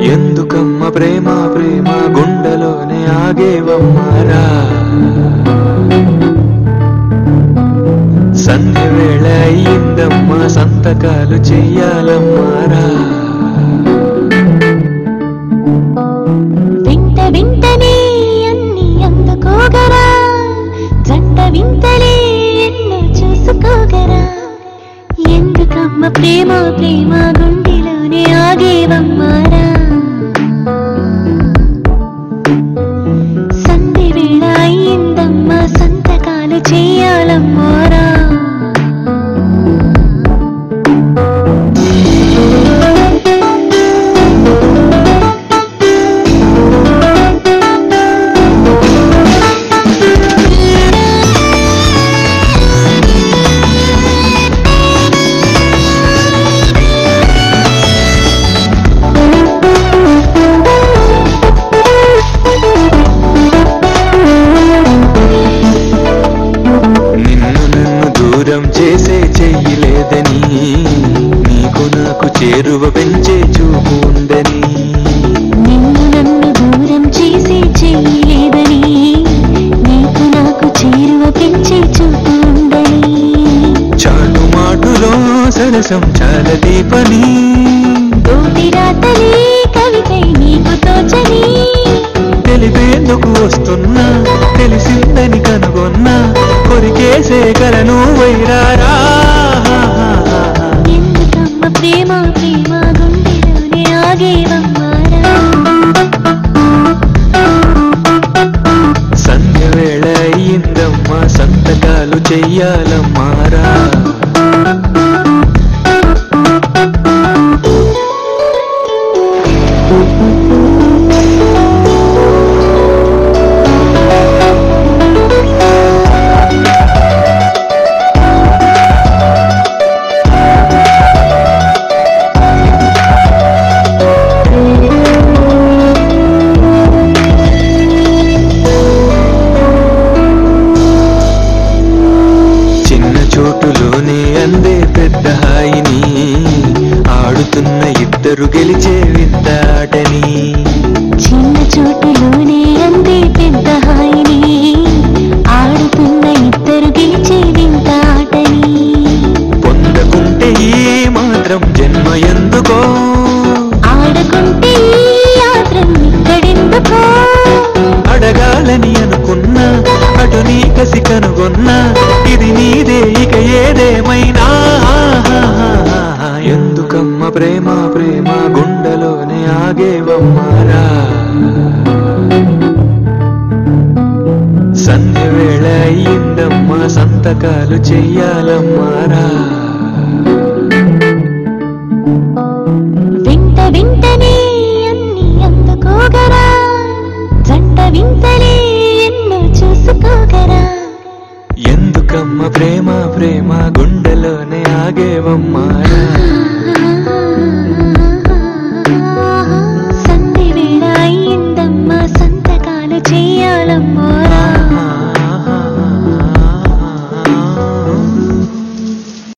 ఎందుకమ్మ ప్రేమ ప్రేమ గుండెలోనే ఆగేవమ్మారా? సంధ్య వేళ అయ్యిందమ్మా సంతకాలు చెయ్యాలమ్మారా? వింతలే ఎన్నో చూసుకోగరా. ఎందుకమ్మ ప్రేమ ప్రేమ గుండెలోనే ఆగేవమ్మారా? దూరం చేసే చెయ్యలేదని నీకు నాకు చేరువ పెంచే చూపు ఉందని. నిన్ను నన్ను దూరం చేసి చేయలేదని నీకు నాకు చేరువ పెంచే చూపు ఉందని. చాటు మాటులో సరసం చాలా దీపని. తోటి రాతలే కవితై నీకు తోచని. తెలిపేందుకు వస్తున్నా తెలిసిందని కనుగొన్నా కొరికేసే కలను వైరారా ఎందుకమ్మ ప్రేమ ప్రేమ గుండెలోనే ఆగేవమ్మారా సంధ్య వేళ అయ్యిందమ్మా సంతకాలు చెయ్యాలమ్మారా? చిన్న ఆడుతున్న ఇద్దరు గెలిచే వింత ఆటని చిన్న చోటులోనే అందే పెద్ద హాయిని. ఆడుతున్న ఇద్దరు గెలిచే వింత ఆటని పొందకుంటే ఈ మాత్రం జన్మ ఎందుకో? ఆడకుంటే అడగాలని అనుకున్నా అటు నీ కసి కనుగొన్నా ఇది నీదే ఇక ఏదేమైనా. ఎందుకమ్మ ప్రేమ ప్రేమ గుండెలోనే ఆగేవమ్మారా? సంధ్య వేళ అయ్యిందమ్మా సంతకాలు చెయ్యాలమ్మారా? వింట వింటనే అన్ని అందుకోగరా? జంట వింతలే ఎన్నో చూసుకోగరా? ఎందుకమ్మ ప్రేమ ప్రేమ గుండెలోనే ఆగేవమ్మారా?